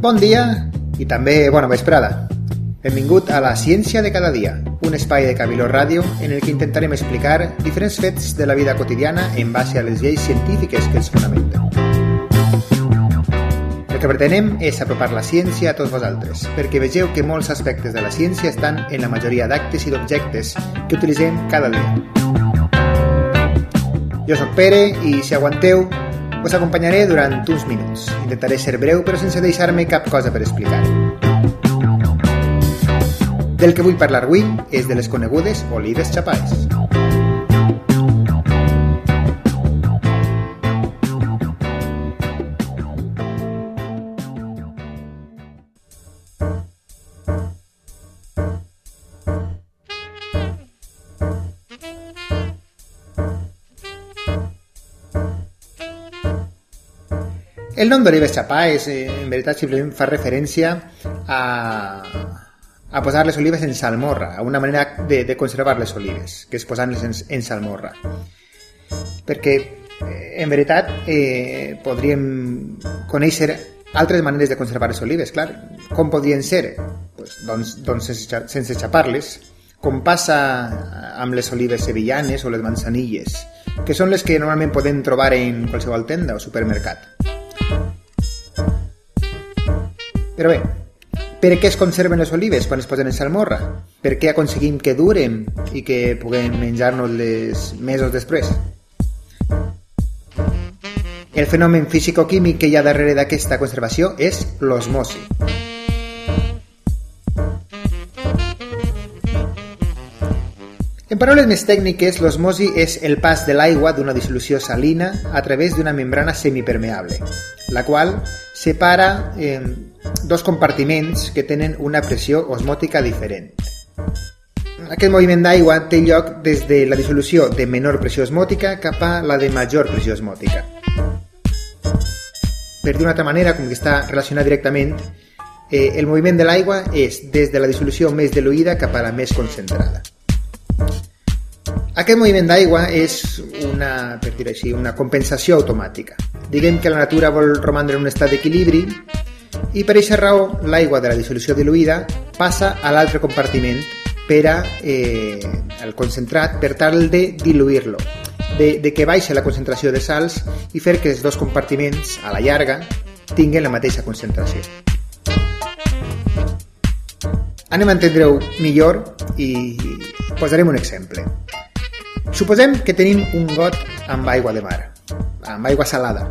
Bon dia i també bona vesprada. Benvingut a la Ciència de cada dia, un espai de Cabiló Ràdio en el que intentarem explicar diferents fets de la vida quotidiana en base a les lleis científiques que els fonamenten. El que pretenem és apropar la ciència a tots vosaltres, perquè vegeu que molts aspectes de la ciència estan en la majoria d'actes i d'objectes que utilitzem cada dia. Jo sóc Pere i, si aguanteu, us acompanyaré durant uns minuts. Intentaré ser breu però sense deixar-me cap cosa per explicar. Del que vull parlar avui és de les conegudes olives xapais. El nom d'olives xapais, eh, en veritat, simplement fa referència a, a posar les olives en salmorra, a una manera de, de conservar les olives, que és posant-les en, en salmorra. Perquè, eh, en veritat, eh, podríem conèixer altres maneres de conservar les olives, clar. Com podrien ser? Pues, doncs, doncs sense, sense xapar-les, com passa amb les olives sevillanes o les manzanilles, que són les que normalment podem trobar en qualsevol tenda o supermercat. Però bé, per què es conserven les olives quan es posen en salmorra? Per què aconseguim que duren i que puguem menjar-nos-les mesos després? El fenomen físico-químic que hi ha darrere d'aquesta conservació és l'osmosi. En paraules més tècniques, l'osmosi és el pas de l'aigua d'una dissolució salina a través d'una membrana semipermeable, la qual separa eh, dos compartiments que tenen una pressió osmòtica diferent. Aquest moviment d'aigua té lloc des de la dissolució de menor pressió osmòtica cap a la de major pressió osmòtica. Per d'una altra manera, com que està relacionat directament, eh, el moviment de l'aigua és des de la dissolució més diluïda cap a la més concentrada. Aquest moviment d'aigua és una, per dir així, una compensació automàtica. Diguem que la natura vol romandre en un estat d'equilibri i per aquesta raó l'aigua de la dissolució diluïda passa a l'altre compartiment per a eh, el concentrat per tal de diluir-lo, de, de que baixa la concentració de sals i fer que els dos compartiments, a la llarga, tinguin la mateixa concentració. Anem a entendre-ho millor i posarem un exemple. Suposem que tenim un got amb aigua de mar, amb aigua salada.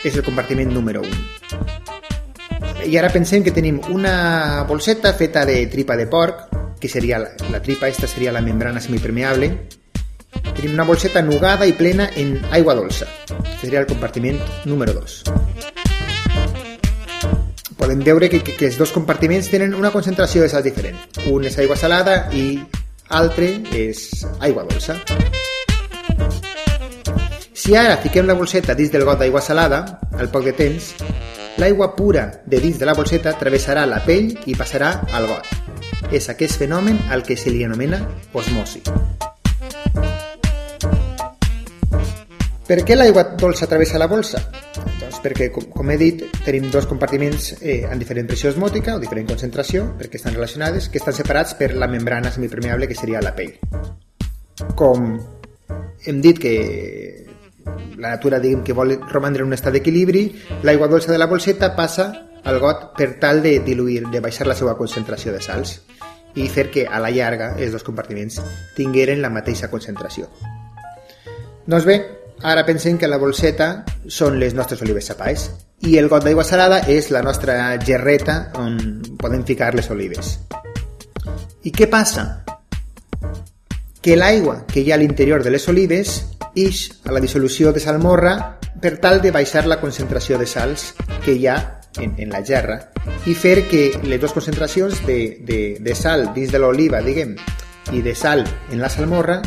És el compartiment número 1. I ara pensem que tenim una bolseta feta de tripa de porc, que seria la, la tripa, esta seria la membrana semipermeable. Tenim una bolseta nugada i plena en aigua dolça, que seria el compartiment número 2. Podem veure que, que, que els dos compartiments tenen una concentració de sal diferent. Un és aigua salada i altre és aigua dolça. Si ara fiquem la bolseta dins del got d'aigua salada, al poc de temps, l'aigua pura de dins de la bolseta travessarà la pell i passarà al got. És aquest fenomen al que se li anomena osmosi. Per què l'aigua dolça travessa la bolsa? Perquè, com, com he dit, tenim dos compartiments eh, amb diferent pressió osmòtica o diferent concentració, perquè estan relacionades, que estan separats per la membrana semipermeable que seria la pell. Com hem dit que la natura diguem que vol romandre en un estat d'equilibri, l'aigua dolça de la bolseta passa al got per tal de diluir, de baixar la seva concentració de sals i fer que a la llarga els dos compartiments tingueren la mateixa concentració. Doncs bé, Ara pensem que la bolseta són les nostres olives xapais i el got d'aigua salada és la nostra gerreta on podem ficar les olives. I què passa? Que l'aigua que hi ha a l'interior de les olives ix a la dissolució de salmorra per tal de baixar la concentració de sals que hi ha en, en la gerra i fer que les dues concentracions de, de, de sal dins de l'oliva, diguem, i de sal en la salmorra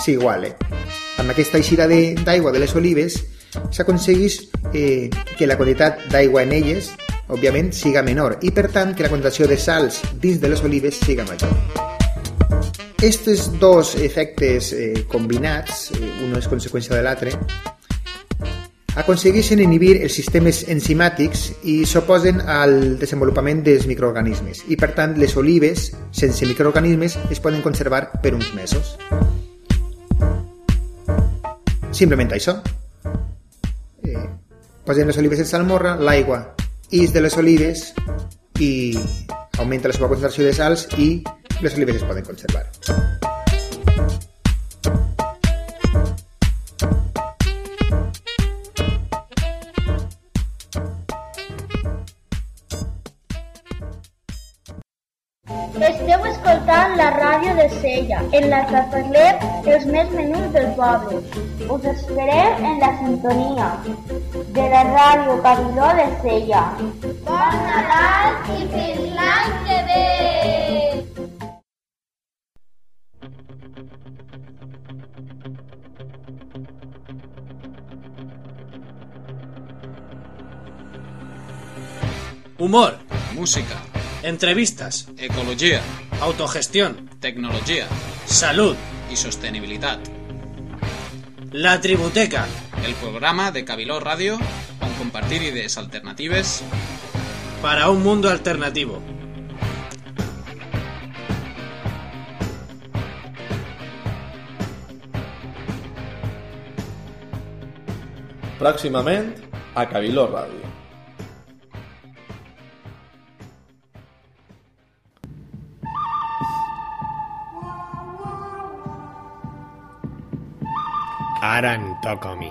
s'igualen amb aquesta eixida d'aigua de, de les olives s'aconsegueix eh, que la quantitat d'aigua en elles, òbviament, siga menor i, per tant, que la concentració de sals dins de les olives siga major. Estos dos efectes eh, combinats, eh, un és conseqüència de l'altre, aconsegueixen inhibir els sistemes enzimàtics i s'oposen al desenvolupament dels microorganismes i per tant les olives sense microorganismes es poden conservar per uns mesos. Simplement això. Eh, posem les olives en salmorra, l'aigua ix de les olives i augmenta la seva concentració de sals i les olives es poden conservar. Ràdio de Sella, en la que parlem els més menuts del poble. Us esperem en la sintonia de la ràdio Cabiló de Sella. Bon Nadal i fins l'any que ve! Humor, música, entrevistas, ecologia, autogestión, tecnologia salud, i sostenibilitat. la tributeca, El programa de Cabiló Ràdio on compartir idees alternatives para un mundo alternativo. Pròximament a Cabiló Ràdio. Ara em toca a mi.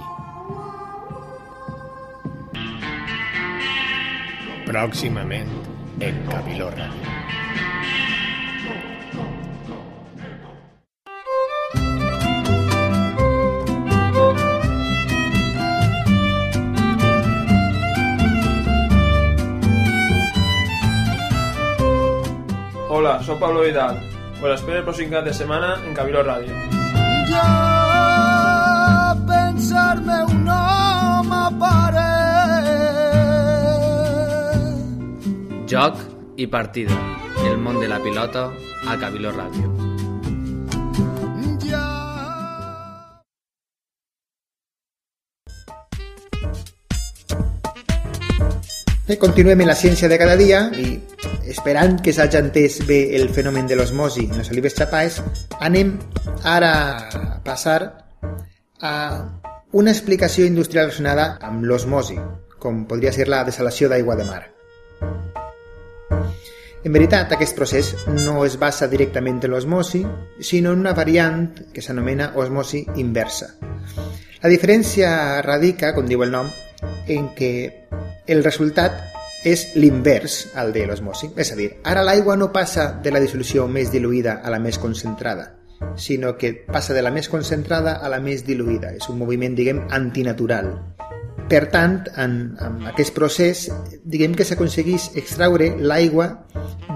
Pròximament en Cabiló Ràdio. Hola, soc Pablo Vidal. Us espero el pròxim cap de setmana en Cabiló Ràdio. I partida. El món de la pilota a Cabiló Ràdio. Ja continuem en la ciència de cada dia i esperant que s'hagi entès bé el fenomen de l'osmosi en les olives xapais, anem ara a passar a una explicació industrial relacionada amb l'osmosi, com podria ser la desalació d'aigua de mar. En veritat, aquest procés no es basa directament en l'osmosi, sinó en una variant que s'anomena osmosi inversa. La diferència radica, com diu el nom, en què el resultat és l'invers al de l'osmosi. És a dir, ara l'aigua no passa de la dissolució més diluïda a la més concentrada, sinó que passa de la més concentrada a la més diluïda. És un moviment, diguem, antinatural. Per tant, en, en aquest procés, diguem que s'aconseguís extraure l'aigua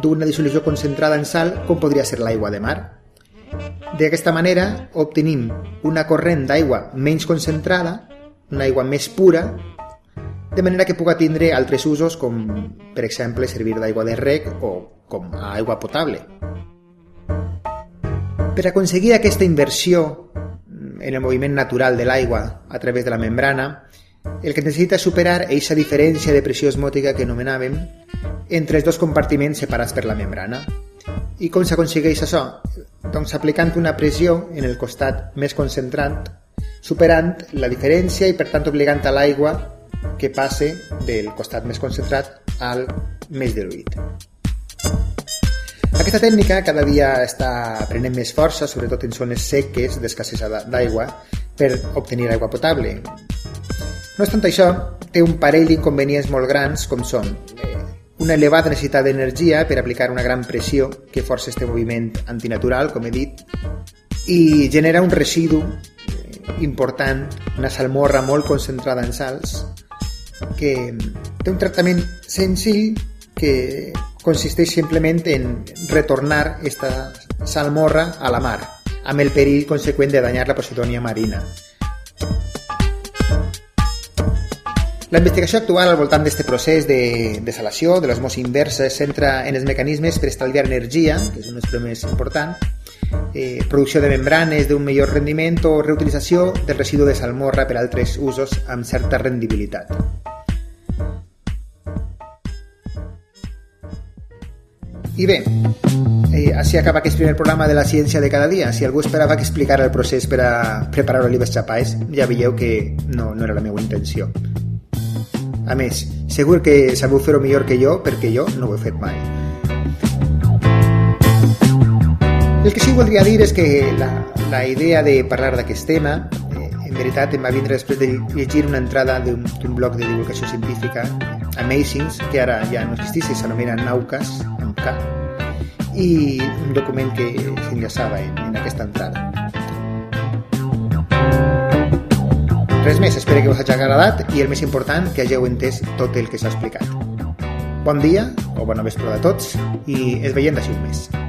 d'una dissolució concentrada en sal, com podria ser l'aigua de mar. D'aquesta manera, obtenim una corrent d'aigua menys concentrada, una aigua més pura, de manera que puga tindre altres usos com, per exemple, servir d'aigua de rec o com a aigua potable. Per aconseguir aquesta inversió en el moviment natural de l'aigua a través de la membrana, el que necessita és superar eixa diferència de pressió osmòtica que anomenàvem entre els dos compartiments separats per la membrana. I com s'aconsegueix això? Doncs aplicant una pressió en el costat més concentrat, superant la diferència i per tant obligant a l'aigua que passe del costat més concentrat al més diluït. Aquesta tècnica cada dia està prenent més força, sobretot en zones seques d'escassesa d'aigua, per obtenir aigua potable. No obstant això, té un parell d'inconvenients molt grans com són eh, una elevada necessitat d'energia per aplicar una gran pressió que força este moviment antinatural, com he dit, i genera un residu eh, important, una salmorra molt concentrada en sals, que té un tractament senzill que consisteix simplement en retornar esta salmorra a la mar, amb el perill conseqüent de danyar la positònia marina. La investigació actual al voltant d'aquest procés de desalació de l'osmosi inversa es centra en els mecanismes per estalviar energia, que és un dels problemes importants, eh, producció de membranes d'un millor rendiment o reutilització del residu de salmorra per altres usos amb certa rendibilitat. I bé, eh, així acaba aquest primer programa de la ciència de cada dia. Si algú esperava que explicara el procés per a preparar olives xapais, ja veieu que no, no era la meva intenció. A més, segur que sabeu fer-ho millor que jo, perquè jo no ho he fet mai. El que sí que voldria dir és que la, la idea de parlar d'aquest tema eh, en veritat em va vindre després de llegir una entrada d'un blog de divulgació científica Amazings, que ara ja no existeix, s'anomena Naucas, amb K, i un document que s'enllaçava en, en aquesta entrada. Res més, espero que us hagi agradat i el més important, que hàgiu entès tot el que s'ha explicat. Bon dia o bona vesprada a tots i es veiem d'ací un mes.